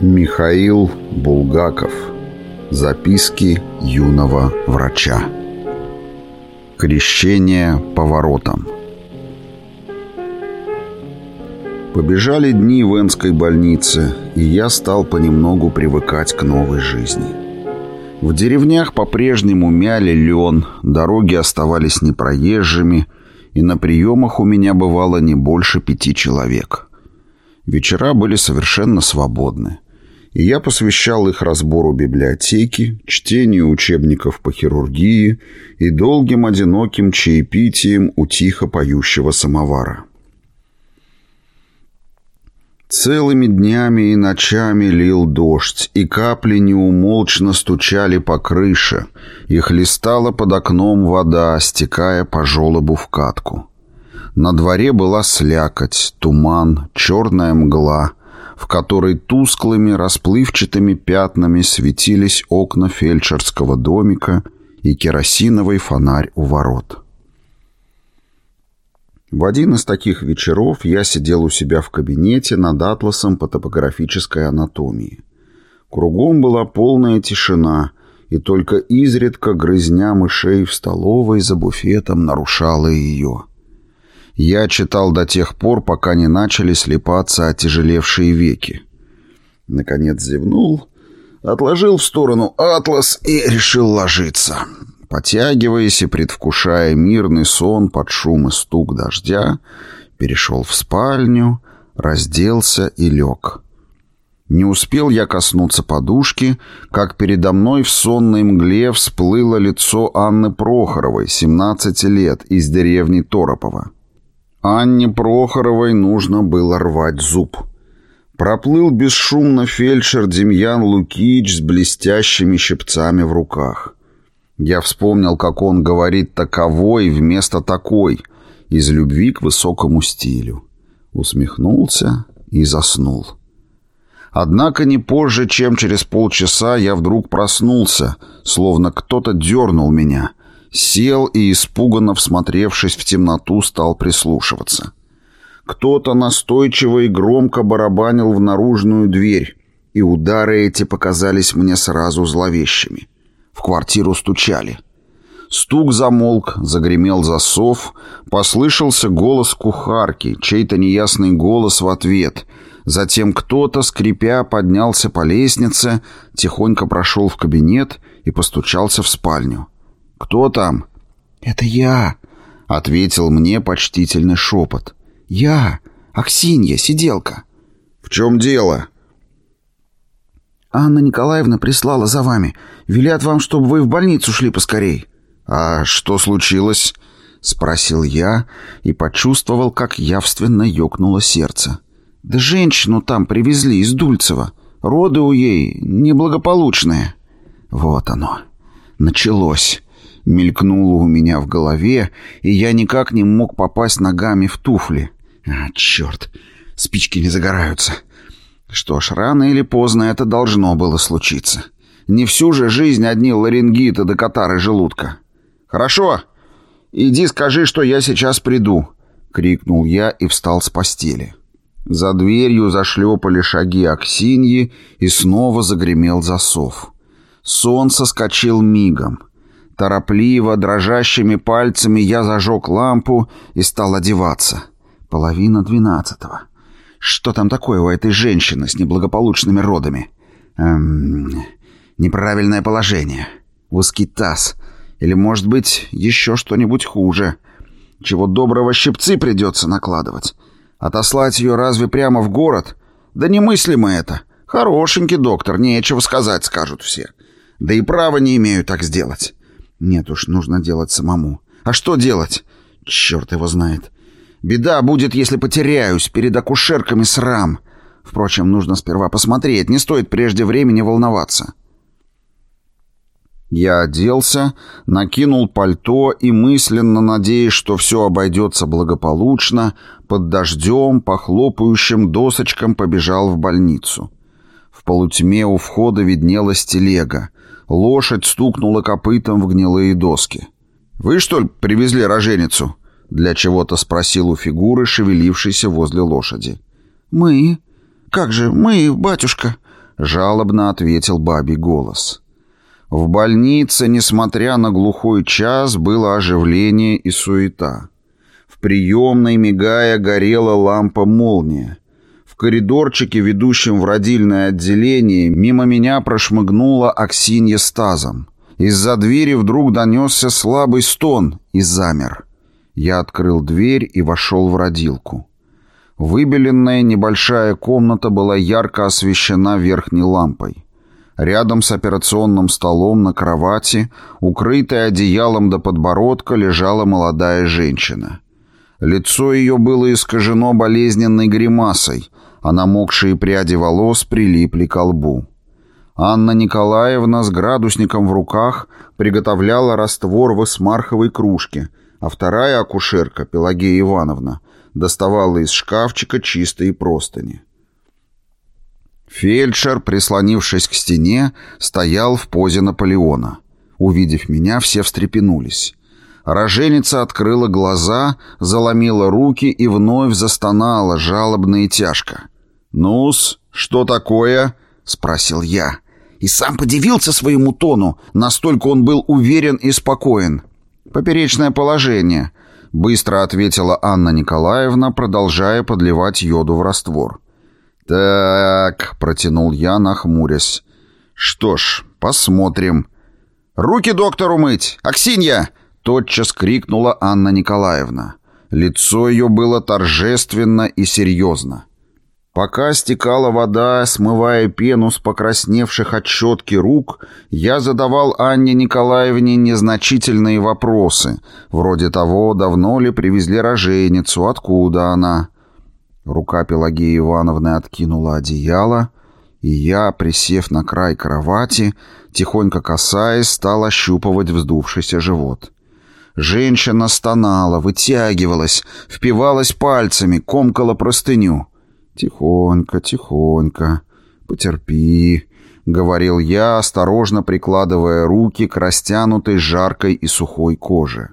Михаил Булгаков. Записки юного врача. Крещение поворотом. Побежали дни в Энской больнице, и я стал понемногу привыкать к новой жизни. В деревнях по-прежнему мяли лен, дороги оставались непроезжими, и на приемах у меня бывало не больше пяти человек. Вечера были совершенно свободны и я посвящал их разбору библиотеки, чтению учебников по хирургии и долгим одиноким чаепитием у тихо поющего самовара. Целыми днями и ночами лил дождь, и капли неумолчно стучали по крыше, и хлестала под окном вода, стекая по желобу в катку. На дворе была слякоть, туман, черная мгла — в которой тусклыми расплывчатыми пятнами светились окна фельдшерского домика и керосиновый фонарь у ворот. В один из таких вечеров я сидел у себя в кабинете над атласом по топографической анатомии. Кругом была полная тишина, и только изредка грызня мышей в столовой за буфетом нарушала ее. Я читал до тех пор, пока не начали слепаться отяжелевшие веки. Наконец зевнул, отложил в сторону атлас и решил ложиться. Потягиваясь и предвкушая мирный сон под шум и стук дождя, перешел в спальню, разделся и лег. Не успел я коснуться подушки, как передо мной в сонной мгле всплыло лицо Анны Прохоровой, 17 лет, из деревни Торопова. Анне Прохоровой нужно было рвать зуб. Проплыл бесшумно фельдшер Демьян Лукич с блестящими щипцами в руках. Я вспомнил, как он говорит «таковой» вместо «такой», из любви к высокому стилю. Усмехнулся и заснул. Однако не позже, чем через полчаса, я вдруг проснулся, словно кто-то дернул меня — Сел и, испуганно всмотревшись в темноту, стал прислушиваться. Кто-то настойчиво и громко барабанил в наружную дверь, и удары эти показались мне сразу зловещими. В квартиру стучали. Стук замолк, загремел засов, послышался голос кухарки, чей-то неясный голос в ответ. Затем кто-то, скрипя, поднялся по лестнице, тихонько прошел в кабинет и постучался в спальню. «Кто там?» «Это я», — ответил мне почтительный шепот. «Я, Аксинья, сиделка». «В чем дело?» «Анна Николаевна прислала за вами. Велят вам, чтобы вы в больницу шли поскорей». «А что случилось?» — спросил я и почувствовал, как явственно ёкнуло сердце. «Да женщину там привезли из Дульцева. Роды у ей неблагополучные». «Вот оно. Началось мелькнуло у меня в голове, и я никак не мог попасть ногами в туфли. А, черт, спички не загораются. Что ж, рано или поздно это должно было случиться. Не всю же жизнь одни ларингиты до катары желудка. «Хорошо, иди скажи, что я сейчас приду», — крикнул я и встал с постели. За дверью зашлепали шаги Аксиньи, и снова загремел засов. Солнце скочил мигом. Торопливо, дрожащими пальцами я зажег лампу и стал одеваться. Половина двенадцатого. Что там такое у этой женщины с неблагополучными родами? Эм, неправильное положение. Узкий таз. Или, может быть, еще что-нибудь хуже. Чего доброго щипцы придется накладывать. Отослать ее разве прямо в город? Да немыслимо это. Хорошенький доктор, нечего сказать, скажут все. Да и права не имею так сделать. Нет уж, нужно делать самому. А что делать? Черт его знает. Беда будет, если потеряюсь перед акушерками срам. Впрочем, нужно сперва посмотреть, не стоит прежде времени волноваться. Я оделся, накинул пальто и, мысленно надеясь, что все обойдется благополучно, под дождем, по хлопающим досочкам побежал в больницу. В полутьме у входа виднелась телега. Лошадь стукнула копытом в гнилые доски. «Вы, что ли, привезли роженицу?» Для чего-то спросил у фигуры, шевелившейся возле лошади. «Мы? Как же, мы, батюшка?» — жалобно ответил бабий голос. В больнице, несмотря на глухой час, было оживление и суета. В приемной, мигая, горела лампа-молния. В коридорчике, ведущем в родильное отделение, мимо меня прошмыгнула Аксинья с. Из-за двери вдруг донесся слабый стон и замер. Я открыл дверь и вошел в родилку. Выбеленная небольшая комната была ярко освещена верхней лампой. Рядом с операционным столом на кровати, укрытая одеялом до подбородка, лежала молодая женщина. Лицо ее было искажено болезненной гримасой, а намокшие пряди волос прилипли к лбу. Анна Николаевна с градусником в руках приготовляла раствор в эсмарховой кружке, а вторая акушерка, Пелагея Ивановна, доставала из шкафчика чистые простыни. Фельдшер, прислонившись к стене, стоял в позе Наполеона. Увидев меня, все встрепенулись. Роженица открыла глаза, заломила руки и вновь застонала жалобно и тяжко. «Ну-с, что такое?» — спросил я. И сам подивился своему тону, настолько он был уверен и спокоен. «Поперечное положение», — быстро ответила Анна Николаевна, продолжая подливать йоду в раствор. «Так», — протянул я, нахмурясь. «Что ж, посмотрим». «Руки доктору мыть! Аксинья!» — тотчас крикнула Анна Николаевна. Лицо ее было торжественно и серьезно. Пока стекала вода, смывая пену с покрасневших от щетки рук, я задавал Анне Николаевне незначительные вопросы, вроде того, давно ли привезли роженицу, откуда она. Рука Пелагеи Ивановны откинула одеяло, и я, присев на край кровати, тихонько касаясь, стал ощупывать вздувшийся живот. Женщина стонала, вытягивалась, впивалась пальцами, комкала простыню — «Тихонько, тихонько, потерпи», — говорил я, осторожно прикладывая руки к растянутой жаркой и сухой коже.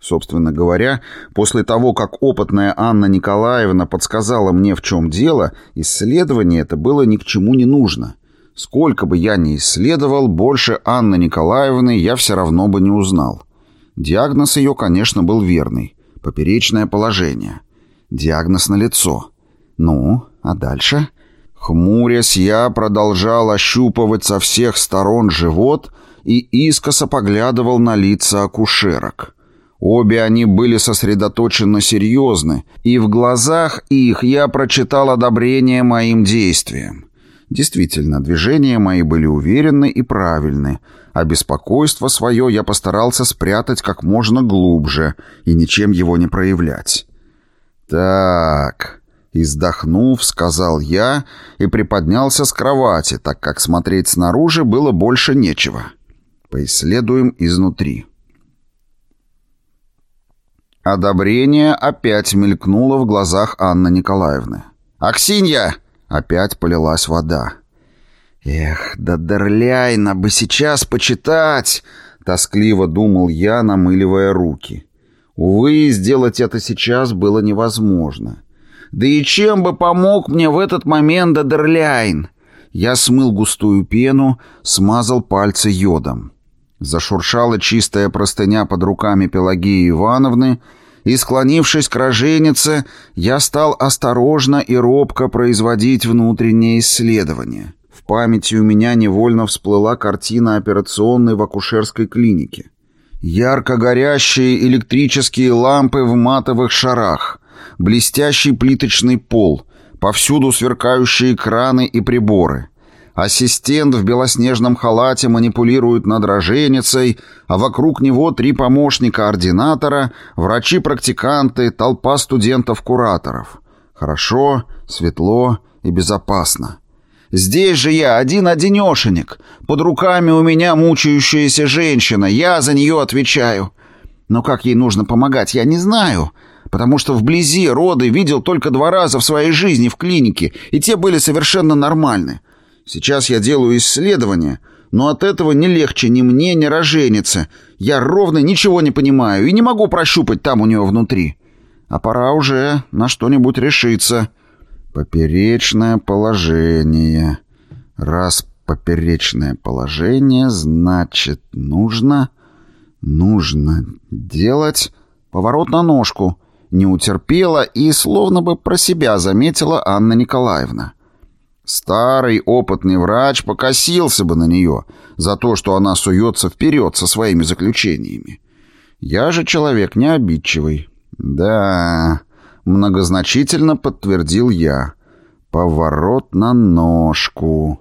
Собственно говоря, после того, как опытная Анна Николаевна подсказала мне, в чем дело, исследование это было ни к чему не нужно. Сколько бы я ни исследовал, больше Анны Николаевны я все равно бы не узнал. Диагноз ее, конечно, был верный. Поперечное положение. Диагноз на лицо. Ну, а дальше? Хмурясь, я продолжал ощупывать со всех сторон живот и искоса поглядывал на лица акушерок. Обе они были сосредоточенно серьезны, и в глазах их я прочитал одобрение моим действиям. Действительно, движения мои были уверенны и правильны, а беспокойство свое я постарался спрятать как можно глубже и ничем его не проявлять. «Так...» — издохнув, сказал я и приподнялся с кровати, так как смотреть снаружи было больше нечего. Поисследуем изнутри. Одобрение опять мелькнуло в глазах Анны Николаевны. «Аксинья!» — опять полилась вода. «Эх, да Дерляйна бы сейчас почитать!» — тоскливо думал я, намыливая руки. Увы, сделать это сейчас было невозможно. Да и чем бы помог мне в этот момент Дадерляйн? Я смыл густую пену, смазал пальцы йодом. Зашуршала чистая простыня под руками Пелагеи Ивановны, и, склонившись к роженице, я стал осторожно и робко производить внутреннее исследование. В памяти у меня невольно всплыла картина операционной в акушерской клинике. Ярко горящие электрические лампы в матовых шарах, блестящий плиточный пол, повсюду сверкающие краны и приборы. Ассистент в белоснежном халате манипулирует над роженицей, а вокруг него три помощника-ординатора, врачи-практиканты, толпа студентов-кураторов. Хорошо, светло и безопасно. Здесь же я один-одинешенек. Под руками у меня мучающаяся женщина. Я за нее отвечаю. Но как ей нужно помогать, я не знаю. Потому что вблизи роды видел только два раза в своей жизни в клинике, и те были совершенно нормальны. Сейчас я делаю исследования, но от этого не легче ни мне, ни роженице. Я ровно ничего не понимаю и не могу прощупать там у нее внутри. А пора уже на что-нибудь решиться». Поперечное положение. Раз поперечное положение, значит, нужно... Нужно делать поворот на ножку. Не утерпела и словно бы про себя заметила Анна Николаевна. Старый опытный врач покосился бы на нее за то, что она суется вперед со своими заключениями. Я же человек не обидчивый. Да, многозначительно подтвердил я. Поворот на ножку.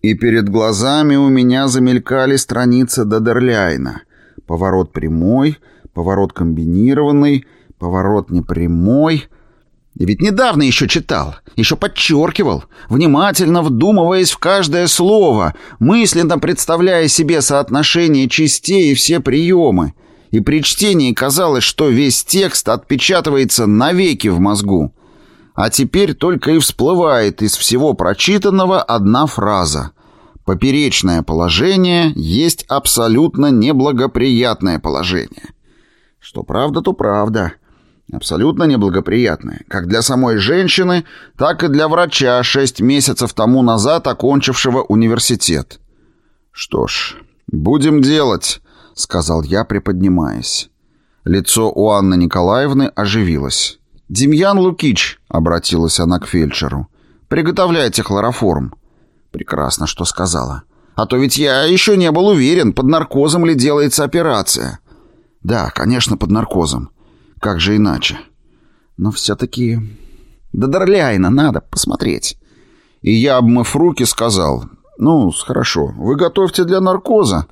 И перед глазами у меня замелькали страницы Дадерляйна. Поворот прямой, поворот комбинированный, поворот непрямой. И ведь недавно еще читал, еще подчеркивал, внимательно вдумываясь в каждое слово, мысленно представляя себе соотношение частей и все приемы. И при чтении казалось, что весь текст отпечатывается навеки в мозгу. А теперь только и всплывает из всего прочитанного одна фраза. Поперечное положение есть абсолютно неблагоприятное положение. Что правда, то правда. Абсолютно неблагоприятное. Как для самой женщины, так и для врача, шесть месяцев тому назад окончившего университет. Что ж, будем делать, сказал я, приподнимаясь. Лицо у Анны Николаевны оживилось. «Демьян Лукич», — обратилась она к фельдшеру, — «приготовляйте хлороформ». «Прекрасно, что сказала. А то ведь я еще не был уверен, под наркозом ли делается операция». «Да, конечно, под наркозом. Как же иначе?» «Но все-таки...» «Да Дарляйна, надо посмотреть». И я, обмыв руки, сказал, «Ну, хорошо, вы готовьте для наркоза,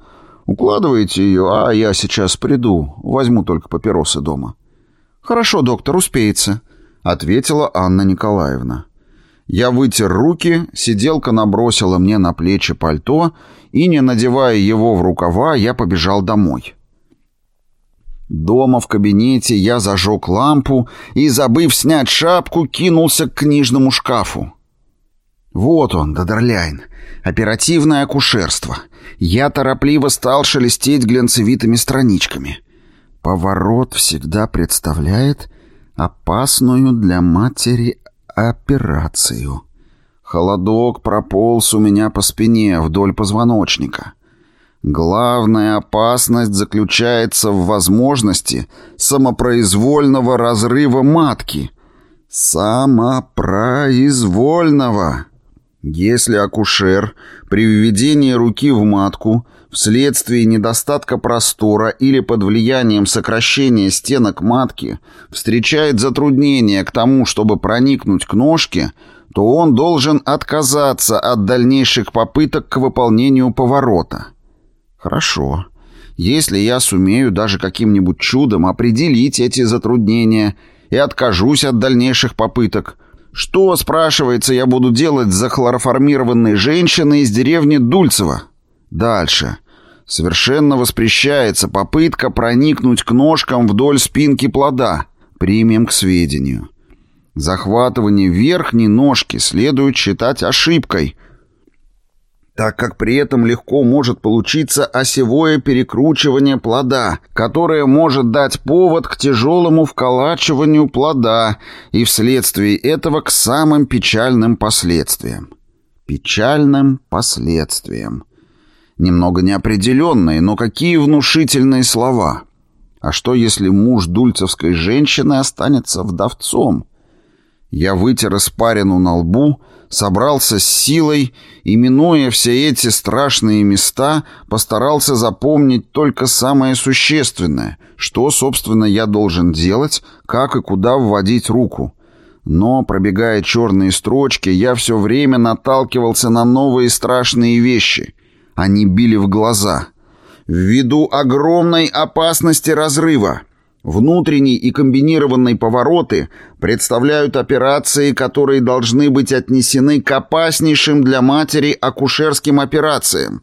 укладываете ее, а я сейчас приду, возьму только папиросы дома». «Хорошо, доктор, успеется», — ответила Анна Николаевна. Я вытер руки, сиделка набросила мне на плечи пальто, и, не надевая его в рукава, я побежал домой. Дома в кабинете я зажег лампу и, забыв снять шапку, кинулся к книжному шкафу. Вот он, Дадерляйн, оперативное акушерство. Я торопливо стал шелестеть глянцевитыми страничками. Поворот всегда представляет опасную для матери операцию. Холодок прополз у меня по спине вдоль позвоночника. Главная опасность заключается в возможности самопроизвольного разрыва матки. Самопроизвольного. Если акушер при введении руки в матку вследствие недостатка простора или под влиянием сокращения стенок матки встречает затруднение к тому, чтобы проникнуть к ножке, то он должен отказаться от дальнейших попыток к выполнению поворота. Хорошо. Если я сумею даже каким-нибудь чудом определить эти затруднения и откажусь от дальнейших попыток, что, спрашивается, я буду делать за хлороформированной женщиной из деревни Дульцево? Дальше. Совершенно воспрещается попытка проникнуть к ножкам вдоль спинки плода. Примем к сведению. Захватывание верхней ножки следует считать ошибкой, так как при этом легко может получиться осевое перекручивание плода, которое может дать повод к тяжелому вколачиванию плода и вследствие этого к самым печальным последствиям. Печальным последствиям. Немного неопределенные, но какие внушительные слова. А что, если муж дульцевской женщины останется вдовцом? Я вытер испарину на лбу, собрался с силой и, минуя все эти страшные места, постарался запомнить только самое существенное, что, собственно, я должен делать, как и куда вводить руку. Но, пробегая черные строчки, я все время наталкивался на новые страшные вещи — они били в глаза. Ввиду огромной опасности разрыва, внутренние и комбинированные повороты представляют операции, которые должны быть отнесены к опаснейшим для матери акушерским операциям.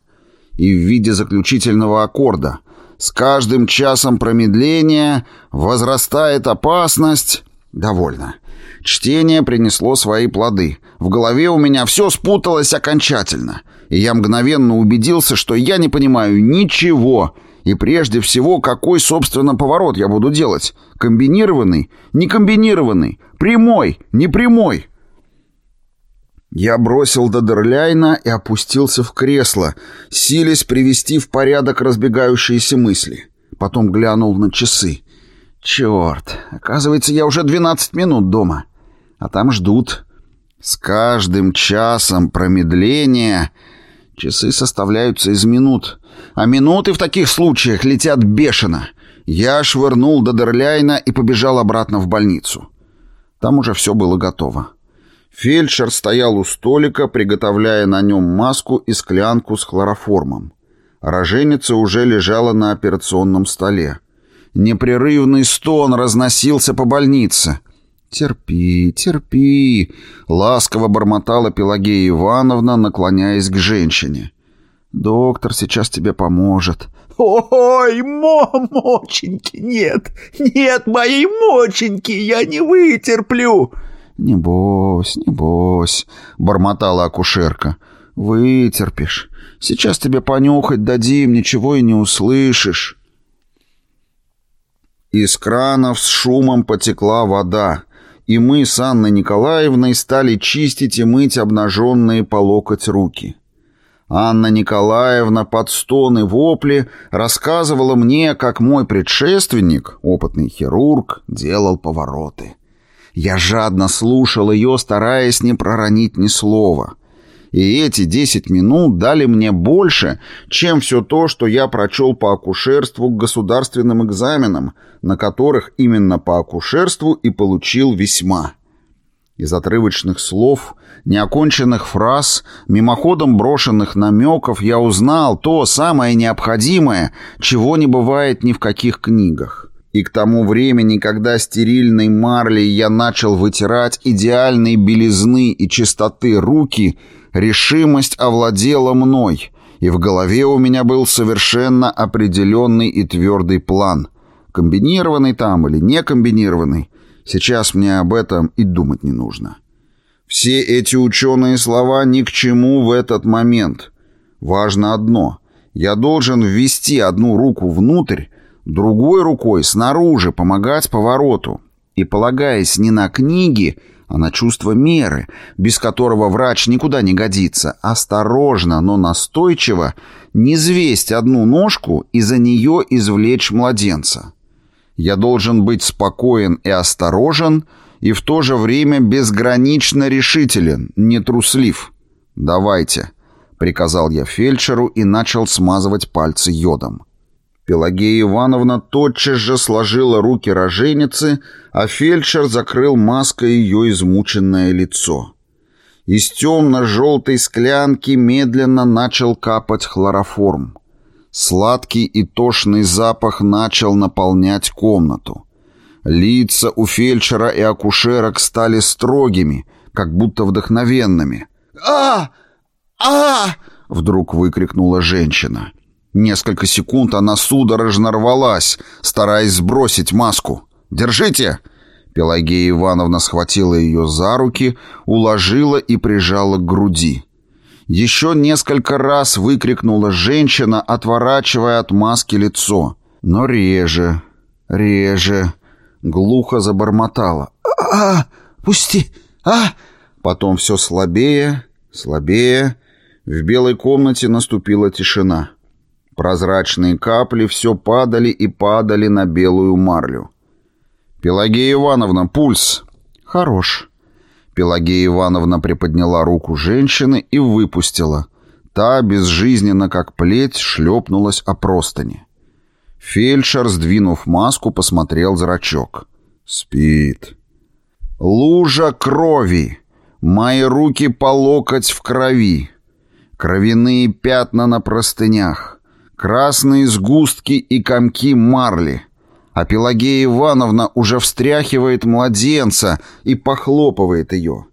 И в виде заключительного аккорда с каждым часом промедления возрастает опасность... Довольно. Чтение принесло свои плоды. В голове у меня все спуталось окончательно — и я мгновенно убедился, что я не понимаю ничего И прежде всего, какой, собственно, поворот я буду делать? Комбинированный? Не комбинированный? Прямой? Не прямой?» Я бросил Дадерляйна и опустился в кресло, силясь привести в порядок разбегающиеся мысли. Потом глянул на часы. «Черт, оказывается, я уже двенадцать минут дома. А там ждут. С каждым часом промедления часы составляются из минут, а минуты в таких случаях летят бешено. Я швырнул Дадерляйна и побежал обратно в больницу. Там уже все было готово. Фельдшер стоял у столика, приготовляя на нем маску и склянку с хлороформом. Роженица уже лежала на операционном столе. Непрерывный стон разносился по больнице. «Терпи, терпи», — ласково бормотала Пелагея Ивановна, наклоняясь к женщине. «Доктор сейчас тебе поможет». «Ой, мамоченьки, нет, нет моей моченьки, я не вытерплю!» «Небось, небось», — бормотала акушерка. «Вытерпишь. Сейчас тебе понюхать дадим, ничего и не услышишь». Из кранов с шумом потекла вода, и мы с Анной Николаевной стали чистить и мыть обнаженные по локоть руки. Анна Николаевна под стоны вопли рассказывала мне, как мой предшественник, опытный хирург, делал повороты. Я жадно слушал ее, стараясь не проронить ни слова. И эти десять минут дали мне больше, чем все то, что я прочел по акушерству к государственным экзаменам, на которых именно по акушерству и получил весьма. Из отрывочных слов, неоконченных фраз, мимоходом брошенных намеков я узнал то самое необходимое, чего не бывает ни в каких книгах. И к тому времени, когда стерильной марлей я начал вытирать идеальной белизны и чистоты руки, решимость овладела мной, и в голове у меня был совершенно определенный и твердый план. Комбинированный там или не комбинированный, сейчас мне об этом и думать не нужно. Все эти ученые слова ни к чему в этот момент. Важно одно — я должен ввести одну руку внутрь, другой рукой снаружи помогать повороту и, полагаясь не на книги, а на чувство меры, без которого врач никуда не годится, осторожно, но настойчиво не звесть одну ножку и за нее извлечь младенца. Я должен быть спокоен и осторожен, и в то же время безгранично решителен, не труслив. «Давайте», — приказал я фельдшеру и начал смазывать пальцы йодом. Пелагея Ивановна тотчас же сложила руки роженицы, а фельдшер закрыл маской ее измученное лицо. Из темно-желтой склянки медленно начал капать хлороформ. Сладкий и тошный запах начал наполнять комнату. Лица у фельдшера и акушерок стали строгими, как будто вдохновенными. «А! А!» — вдруг выкрикнула женщина. Несколько секунд она судорожно рвалась, стараясь сбросить маску. «Держите!» Пелагея Ивановна схватила ее за руки, уложила и прижала к груди. Еще несколько раз выкрикнула женщина, отворачивая от маски лицо. Но реже, реже, глухо забормотала. «А, пусти! А!» Потом все слабее, слабее. В белой комнате наступила тишина. Прозрачные капли все падали и падали на белую марлю. «Пелагея Ивановна, пульс!» «Хорош». Пелагея Ивановна приподняла руку женщины и выпустила. Та, безжизненно как плеть, шлепнулась о простыни. Фельдшер, сдвинув маску, посмотрел зрачок. «Спит». «Лужа крови! Мои руки по локоть в крови! Кровяные пятна на простынях!» Красные сгустки и комки марли. А Пелагея Ивановна уже встряхивает младенца и похлопывает ее.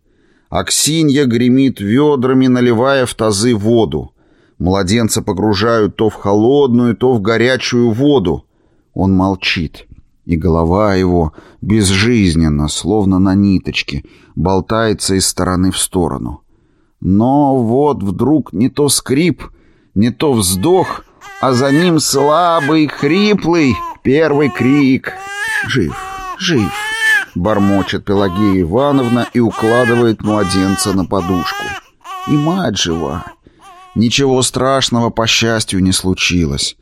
Аксинья гремит ведрами, наливая в тазы воду. Младенца погружают то в холодную, то в горячую воду. Он молчит, и голова его безжизненно, словно на ниточке, болтается из стороны в сторону. Но вот вдруг не то скрип, не то вздох — а за ним слабый, хриплый первый крик. «Жив, жив!» — бормочет Пелагея Ивановна и укладывает младенца на подушку. «И мать жива!» Ничего страшного, по счастью, не случилось.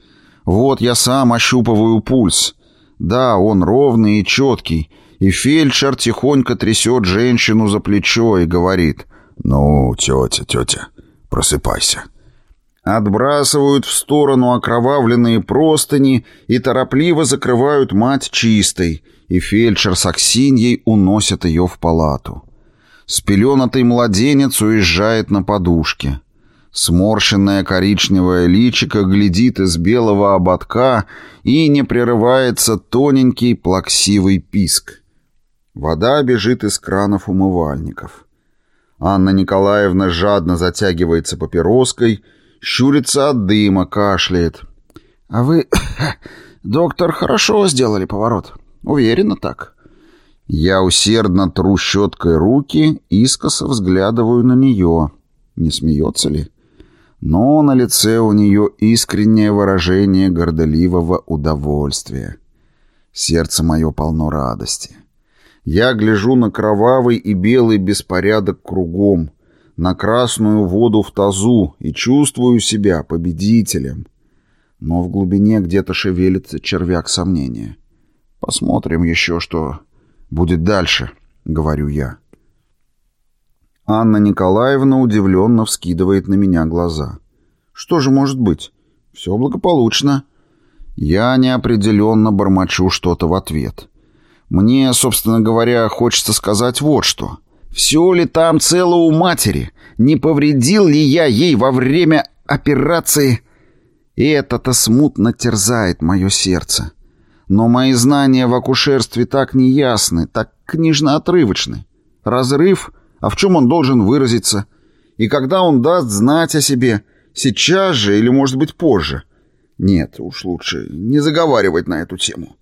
Вот я сам ощупываю пульс. Да, он ровный и четкий, и фельдшер тихонько трясет женщину за плечо и говорит «Ну, тетя, тетя, просыпайся». Отбрасывают в сторону окровавленные простыни и торопливо закрывают мать чистой, и фельдшер с Аксиньей уносят ее в палату. Спеленатый младенец уезжает на подушке. Сморщенное коричневое личико глядит из белого ободка и не прерывается тоненький плаксивый писк. Вода бежит из кранов умывальников. Анна Николаевна жадно затягивается папироской, щурится от дыма, кашляет. «А вы, доктор, хорошо сделали поворот. Уверенно так». Я усердно тру щеткой руки, искоса взглядываю на нее. Не смеется ли? но на лице у нее искреннее выражение гордоливого удовольствия. Сердце мое полно радости. Я гляжу на кровавый и белый беспорядок кругом, на красную воду в тазу и чувствую себя победителем. Но в глубине где-то шевелится червяк сомнения. Посмотрим еще, что будет дальше, говорю я. Анна Николаевна удивленно вскидывает на меня глаза. «Что же может быть? Все благополучно». Я неопределенно бормочу что-то в ответ. Мне, собственно говоря, хочется сказать вот что. «Все ли там цело у матери? Не повредил ли я ей во время операции?» И это-то смутно терзает мое сердце. Но мои знания в акушерстве так неясны, так книжно-отрывочны. Разрыв а в чем он должен выразиться? И когда он даст знать о себе? Сейчас же или, может быть, позже? Нет, уж лучше не заговаривать на эту тему.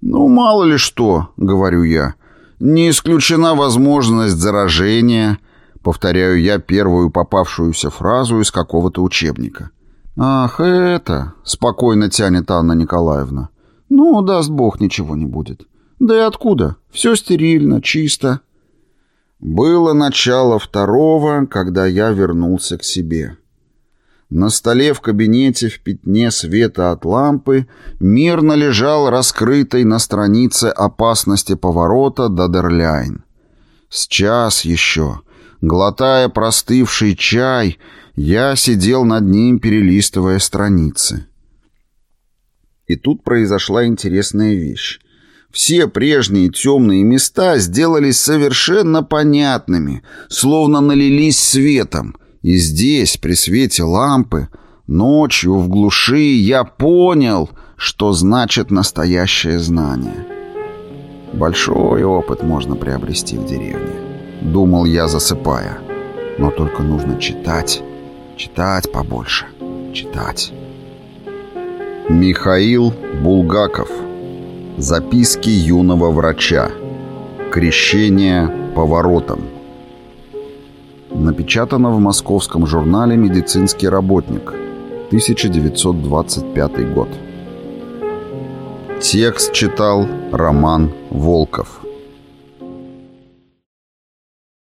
«Ну, мало ли что», — говорю я. «Не исключена возможность заражения», — повторяю я первую попавшуюся фразу из какого-то учебника. «Ах, это...» — спокойно тянет Анна Николаевна. «Ну, даст бог, ничего не будет. Да и откуда? Все стерильно, чисто». Было начало второго, когда я вернулся к себе. На столе в кабинете в пятне света от лампы мирно лежал раскрытый на странице опасности поворота Дадерляйн. С час еще, глотая простывший чай, я сидел над ним, перелистывая страницы. И тут произошла интересная вещь. Все прежние темные места сделались совершенно понятными, словно налились светом. И здесь, при свете лампы, ночью в глуши, я понял, что значит настоящее знание. Большой опыт можно приобрести в деревне, думал я, засыпая. Но только нужно читать, читать побольше, читать. Михаил Булгаков Записки юного врача. Крещение поворотом. Напечатано в московском журнале «Медицинский работник», 1925 год. Текст читал Роман Волков.